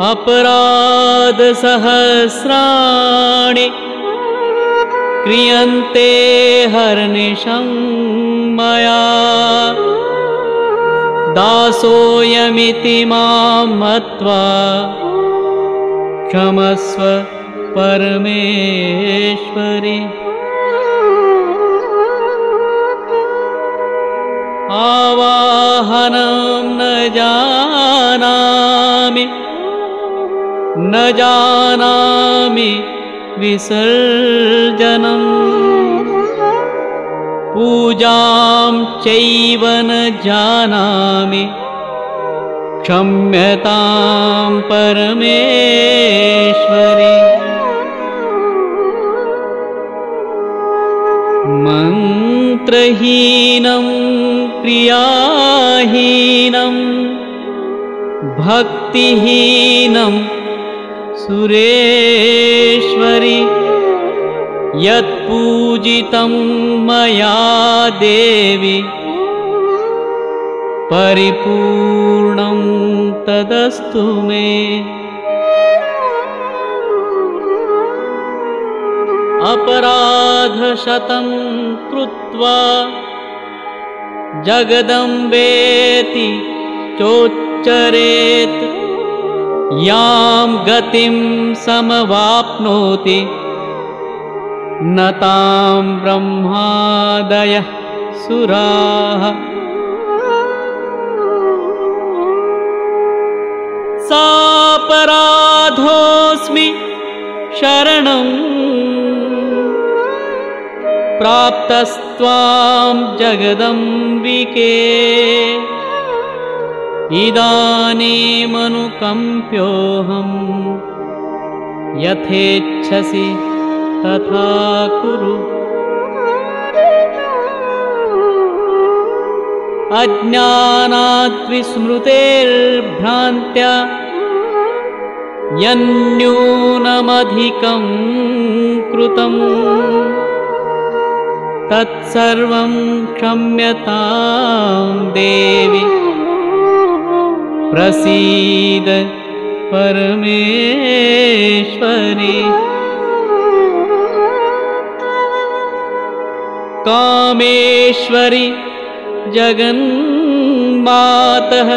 अपराधसहस्राणि क्रियन्ते हर्निशं मया। दासोऽयमिति मां मत्वा क्षमस्व परमेश्वरि। आवाहनं न जानामि न जानामि विसर्जनम् पूजां चैव न जानामि क्षम्यतां परमेश्वरि। मन्त्रहीनं क्रियाहीनं भक्तिहीनं सुरेश्वरि यत्पूजितं मया देवि परिपूर्णं तदस्तु मे। अपराधशतं कृत्वा जगदम्बेति चोच्चरेत् यां गतिं समवाप्नोति। न तां ब्रह्मादयः सुराः। सापराधोऽस्मि शरणम् प्राप्तस्त्वां जगदम्बिके इदानीमनुकम्प्योऽहं यथेच्छसि तथा कुरु। अज्ञानाद्विस्मृतेर्भ्रान्त्या यन्न्यूनमधिकं कृतम्। तत्सर्वं क्षम्यतां देवि प्रसीद परमेश्वरि। कामेश्वरि जगन्मातः।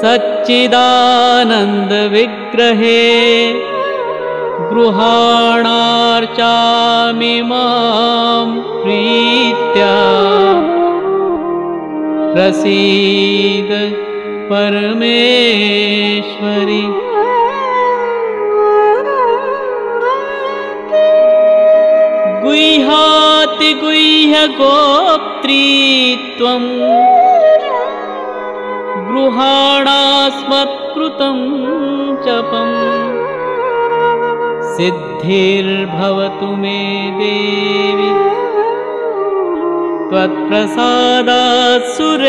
सच्चिदानन्दविग्रहे गृहाणार्चामि मां प्रीत्या प्रसीद परमेश्वरि। गुह्यातिगुह्यगोप्त्री त्वं। गृहाणास्मत्कृतं जपम् सिद्धिर्भवतु मे देवि त्वत्प्रसादात् सुरेश्वरी